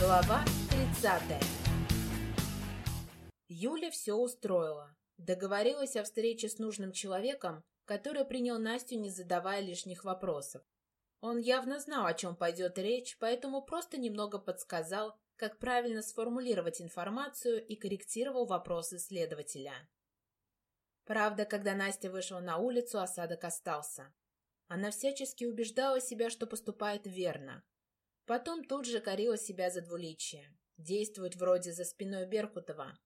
Глава 30 Юля все устроила. Договорилась о встрече с нужным человеком, который принял Настю, не задавая лишних вопросов. Он явно знал, о чем пойдет речь, поэтому просто немного подсказал, как правильно сформулировать информацию и корректировал вопросы следователя. Правда, когда Настя вышла на улицу, осадок остался. Она всячески убеждала себя, что поступает верно. Потом тут же корила себя за двуличие. Действует вроде за спиной Беркутова.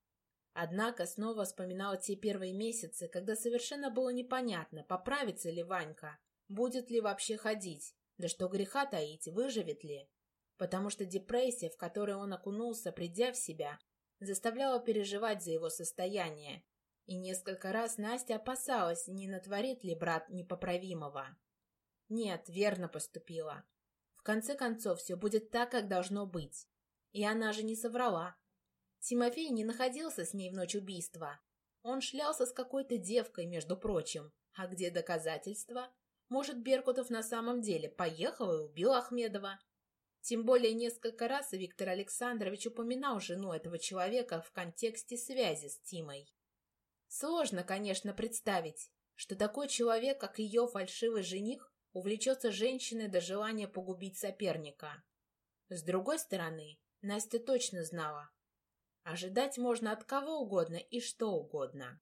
Однако снова вспоминала те первые месяцы, когда совершенно было непонятно, поправится ли Ванька, будет ли вообще ходить, да что греха таить, выживет ли. Потому что депрессия, в которой он окунулся, придя в себя, заставляла переживать за его состояние. И несколько раз Настя опасалась, не натворит ли брат непоправимого. Нет, верно поступила. В конце концов, все будет так, как должно быть. И она же не соврала. Тимофей не находился с ней в ночь убийства. Он шлялся с какой-то девкой, между прочим. А где доказательства? Может, Беркутов на самом деле поехал и убил Ахмедова? Тем более несколько раз Виктор Александрович упоминал жену этого человека в контексте связи с Тимой. Сложно, конечно, представить, что такой человек, как ее фальшивый жених, увлечется женщиной до желания погубить соперника. С другой стороны, Настя точно знала. Ожидать можно от кого угодно и что угодно.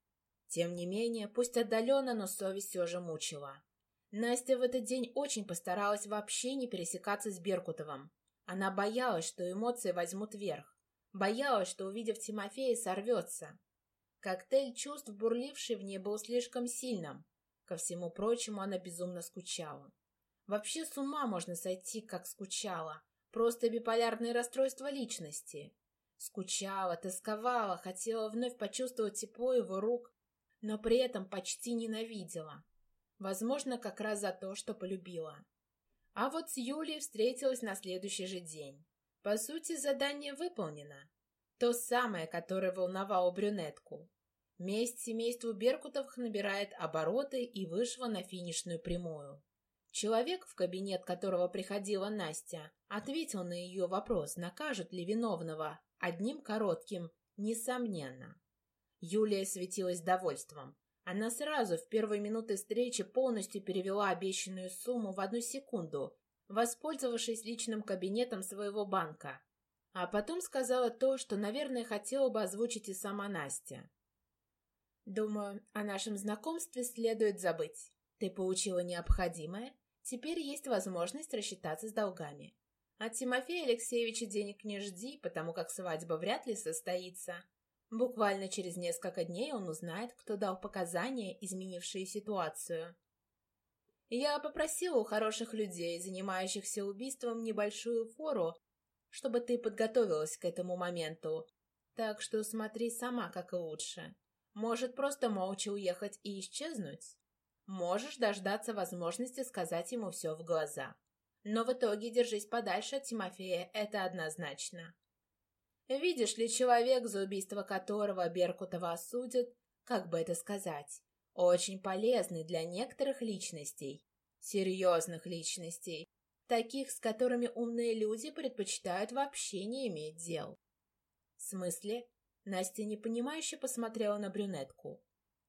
Тем не менее, пусть отдаленно, но совесть все же мучила. Настя в этот день очень постаралась вообще не пересекаться с Беркутовым. Она боялась, что эмоции возьмут верх. Боялась, что, увидев Тимофея, сорвется. Коктейль чувств, бурливший в ней, был слишком сильным. Ко всему прочему, она безумно скучала. Вообще с ума можно сойти, как скучала. Просто биполярное расстройство личности. Скучала, тосковала, хотела вновь почувствовать тепло его рук, но при этом почти ненавидела. Возможно, как раз за то, что полюбила. А вот с Юлей встретилась на следующий же день. По сути, задание выполнено. То самое, которое волновало брюнетку. Месть семейству Беркутовых набирает обороты и вышла на финишную прямую. Человек, в кабинет которого приходила Настя, ответил на ее вопрос, накажут ли виновного, одним коротким «несомненно». Юлия светилась довольством. Она сразу в первые минуты встречи полностью перевела обещанную сумму в одну секунду, воспользовавшись личным кабинетом своего банка. А потом сказала то, что, наверное, хотела бы озвучить и сама Настя. Думаю, о нашем знакомстве следует забыть. Ты получила необходимое, теперь есть возможность рассчитаться с долгами. От Тимофея Алексеевича денег не жди, потому как свадьба вряд ли состоится. Буквально через несколько дней он узнает, кто дал показания, изменившие ситуацию. Я попросила у хороших людей, занимающихся убийством, небольшую фору, чтобы ты подготовилась к этому моменту. Так что смотри сама, как лучше. Может просто молча уехать и исчезнуть? Можешь дождаться возможности сказать ему все в глаза. Но в итоге держись подальше от Тимофея, это однозначно. Видишь ли, человек, за убийство которого Беркутова осудят, как бы это сказать, очень полезный для некоторых личностей, серьезных личностей, таких, с которыми умные люди предпочитают вообще не иметь дел. В смысле, Настя непонимающе посмотрела на брюнетку.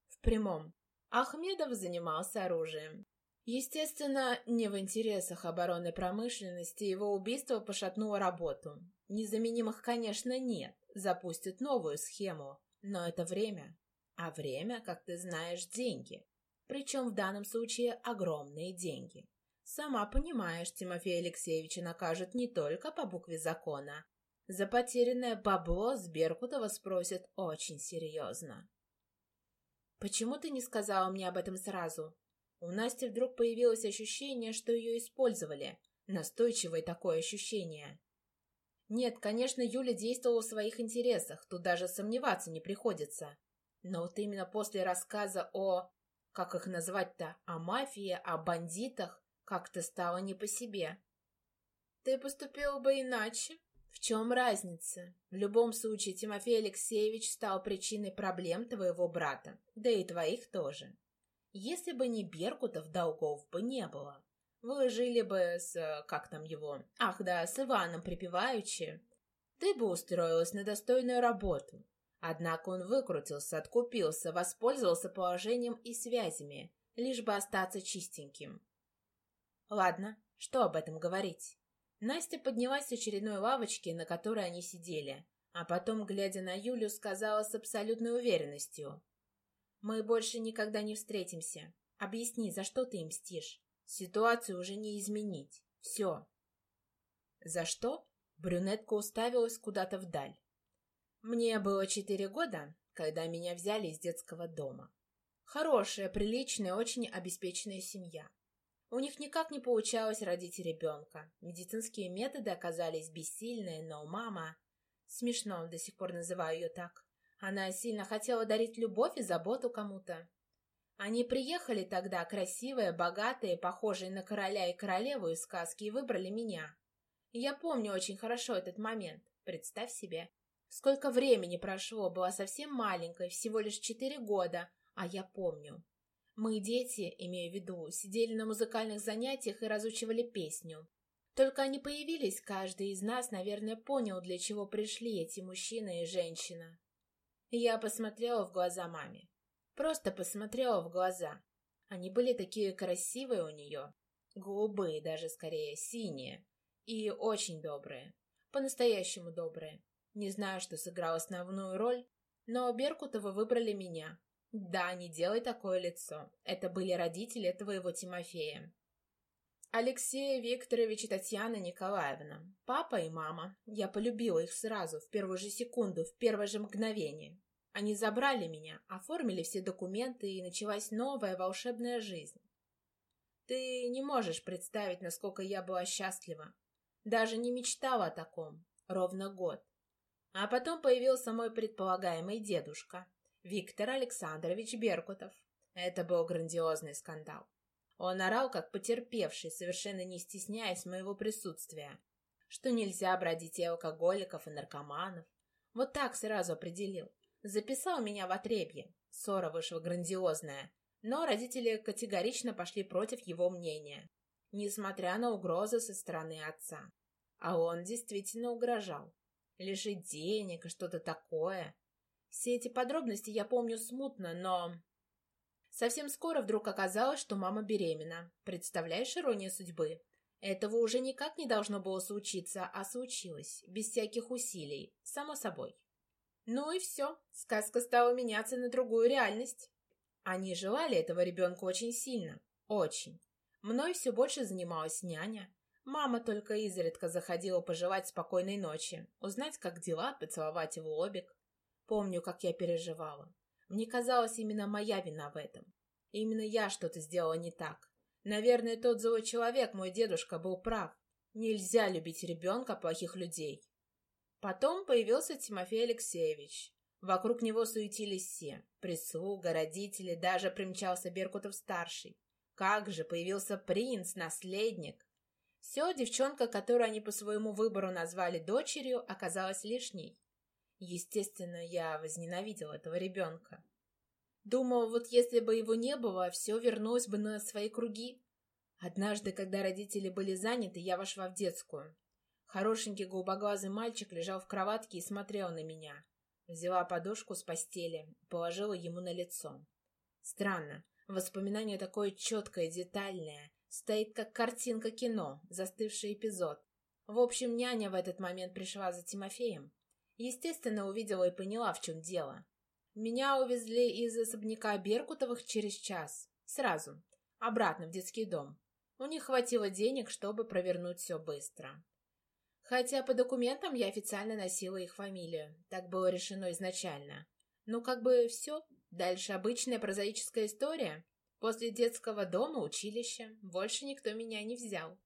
В прямом. Ахмедов занимался оружием. Естественно, не в интересах оборонной промышленности его убийство пошатнуло работу. Незаменимых, конечно, нет. Запустят новую схему. Но это время. А время, как ты знаешь, деньги. Причем в данном случае огромные деньги. Сама понимаешь, Тимофея Алексеевича накажут не только по букве закона, за потерянное бабло с Беркутова спросят очень серьезно. «Почему ты не сказала мне об этом сразу?» У Насти вдруг появилось ощущение, что ее использовали. Настойчивое такое ощущение. Нет, конечно, Юля действовала в своих интересах, тут даже сомневаться не приходится. Но вот именно после рассказа о... Как их назвать-то? О мафии, о бандитах, как-то стало не по себе. «Ты поступил бы иначе?» В чем разница? В любом случае, Тимофей Алексеевич стал причиной проблем твоего брата, да и твоих тоже. Если бы не Беркутов, долгов бы не было. Вы жили бы с... как там его? Ах, да, с Иваном припеваючи. ты бы устроилась на достойную работу. Однако он выкрутился, откупился, воспользовался положением и связями, лишь бы остаться чистеньким. Ладно, что об этом говорить? Настя поднялась с очередной лавочки, на которой они сидели, а потом, глядя на Юлю, сказала с абсолютной уверенностью. «Мы больше никогда не встретимся. Объясни, за что ты им мстишь? Ситуацию уже не изменить. Все». «За что?» Брюнетка уставилась куда-то вдаль. «Мне было четыре года, когда меня взяли из детского дома. Хорошая, приличная, очень обеспеченная семья. У них никак не получалось родить ребенка. Медицинские методы оказались бессильные, но мама... Смешно, до сих пор называю ее так. Она сильно хотела дарить любовь и заботу кому-то. Они приехали тогда, красивые, богатые, похожие на короля и королеву из сказки, и выбрали меня. я помню очень хорошо этот момент. Представь себе. Сколько времени прошло, была совсем маленькой, всего лишь четыре года, а я помню. Мы, дети, имею в виду, сидели на музыкальных занятиях и разучивали песню. Только они появились, каждый из нас, наверное, понял, для чего пришли эти мужчина и женщина. Я посмотрела в глаза маме. Просто посмотрела в глаза. Они были такие красивые у нее. Голубые, даже скорее синие. И очень добрые. По-настоящему добрые. Не знаю, что сыграл основную роль, но Беркутова выбрали меня. Да, не делай такое лицо. Это были родители твоего Тимофея. Алексей Викторович и Татьяна Николаевна. Папа и мама. Я полюбила их сразу, в первую же секунду, в первое же мгновение. Они забрали меня, оформили все документы, и началась новая волшебная жизнь. Ты не можешь представить, насколько я была счастлива. Даже не мечтала о таком. Ровно год. А потом появился мой предполагаемый дедушка. Виктор Александрович Беркутов. Это был грандиозный скандал. Он орал, как потерпевший, совершенно не стесняясь моего присутствия, что нельзя бродить и алкоголиков, и наркоманов. Вот так сразу определил. Записал меня в отребье. Ссора вышла грандиозная, но родители категорично пошли против его мнения, несмотря на угрозы со стороны отца. А он действительно угрожал. Лишить денег и что-то такое. Все эти подробности я помню смутно, но... Совсем скоро вдруг оказалось, что мама беременна. Представляешь иронию судьбы? Этого уже никак не должно было случиться, а случилось, без всяких усилий, само собой. Ну и все, сказка стала меняться на другую реальность. Они желали этого ребенка очень сильно, очень. Мной все больше занималась няня. Мама только изредка заходила пожелать спокойной ночи, узнать, как дела, поцеловать в лобик. Помню, как я переживала. Мне казалось, именно моя вина в этом. Именно я что-то сделала не так. Наверное, тот злой человек, мой дедушка, был прав. Нельзя любить ребенка плохих людей. Потом появился Тимофей Алексеевич. Вокруг него суетились все. Прислуга, родители, даже примчался Беркутов-старший. Как же, появился принц, наследник. Все, девчонка, которую они по своему выбору назвали дочерью, оказалась лишней. Естественно, я возненавидел этого ребенка. Думал, вот если бы его не было, все вернулось бы на свои круги. Однажды, когда родители были заняты, я вошла в детскую. Хорошенький голубоглазый мальчик лежал в кроватке и смотрел на меня. Взяла подушку с постели, положила ему на лицо. Странно, воспоминание такое четкое, детальное, стоит как картинка кино, застывший эпизод. В общем, няня в этот момент пришла за Тимофеем. Естественно, увидела и поняла, в чем дело. Меня увезли из особняка Беркутовых через час. Сразу. Обратно в детский дом. У них хватило денег, чтобы провернуть все быстро. Хотя по документам я официально носила их фамилию. Так было решено изначально. Ну, как бы все. Дальше обычная прозаическая история. После детского дома училище. Больше никто меня не взял.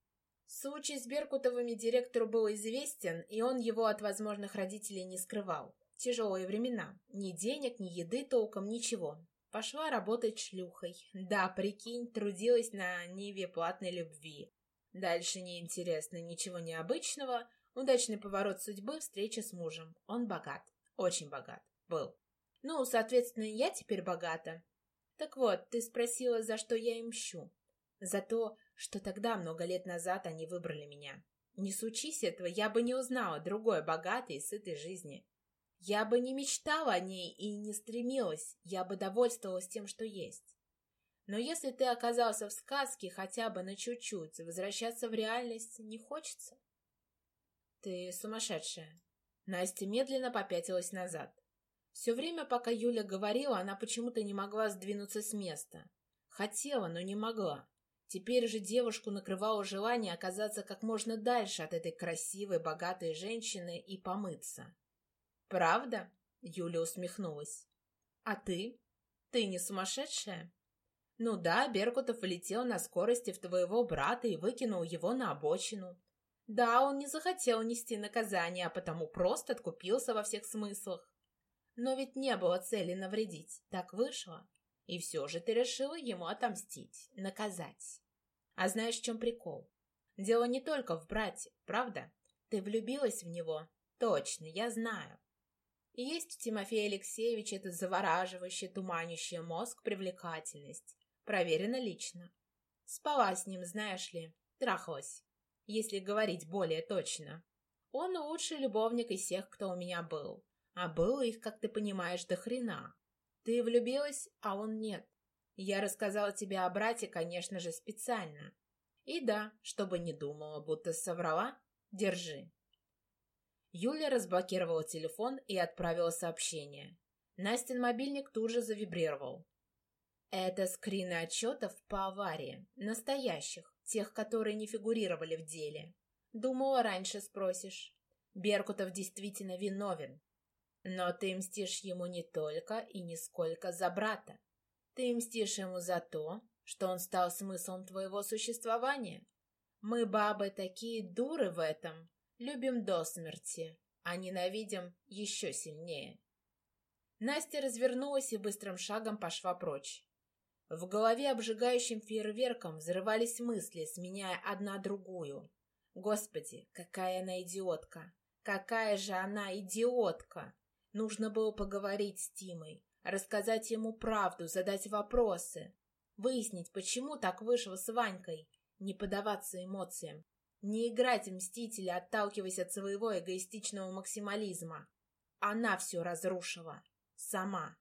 Случай с Беркутовыми директору был известен, и он его от возможных родителей не скрывал. Тяжелые времена. Ни денег, ни еды толком, ничего. Пошла работать шлюхой. Да, прикинь, трудилась на ниве платной любви. Дальше неинтересно, ничего необычного. Удачный поворот судьбы, встреча с мужем. Он богат. Очень богат. Был. Ну, соответственно, я теперь богата. Так вот, ты спросила, за что я им мщу. За то, что тогда, много лет назад, они выбрали меня. Не случись этого, я бы не узнала другой богатой и сытой жизни. Я бы не мечтала о ней и не стремилась, я бы довольствовалась тем, что есть. Но если ты оказался в сказке хотя бы на чуть-чуть, возвращаться в реальность не хочется. Ты сумасшедшая. Настя медленно попятилась назад. Все время, пока Юля говорила, она почему-то не могла сдвинуться с места. Хотела, но не могла. Теперь же девушку накрывало желание оказаться как можно дальше от этой красивой, богатой женщины и помыться. «Правда?» — Юля усмехнулась. «А ты? Ты не сумасшедшая?» «Ну да, Беркутов влетел на скорости в твоего брата и выкинул его на обочину. Да, он не захотел нести наказание, а потому просто откупился во всех смыслах. Но ведь не было цели навредить, так вышло. И все же ты решила ему отомстить, наказать. А знаешь, в чем прикол? Дело не только в брате, правда? Ты влюбилась в него? Точно, я знаю. И есть у Тимофея Алексеевича эта завораживающая, туманящая мозг привлекательность. Проверено лично. Спала с ним, знаешь ли, трахалась, если говорить более точно. Он лучший любовник из всех, кто у меня был. А было их, как ты понимаешь, до хрена. Ты влюбилась, а он нет. Я рассказала тебе о брате, конечно же, специально. И да, чтобы не думала, будто соврала, держи. Юля разблокировала телефон и отправила сообщение. Настин мобильник тут же завибрировал. Это скрины отчетов по аварии, настоящих, тех, которые не фигурировали в деле. Думала, раньше спросишь. Беркутов действительно виновен, но ты мстишь ему не только и не сколько за брата. Ты мстишь ему за то, что он стал смыслом твоего существования. Мы, бабы, такие дуры в этом. Любим до смерти, а ненавидим еще сильнее. Настя развернулась и быстрым шагом пошла прочь. В голове обжигающим фейерверком взрывались мысли, сменяя одна другую. Господи, какая она идиотка! Какая же она идиотка! Нужно было поговорить с Тимой, рассказать ему правду, задать вопросы, выяснить, почему так вышло с Ванькой, не поддаваться эмоциям, не играть мстителя, отталкиваясь от своего эгоистичного максимализма. Она все разрушила. Сама.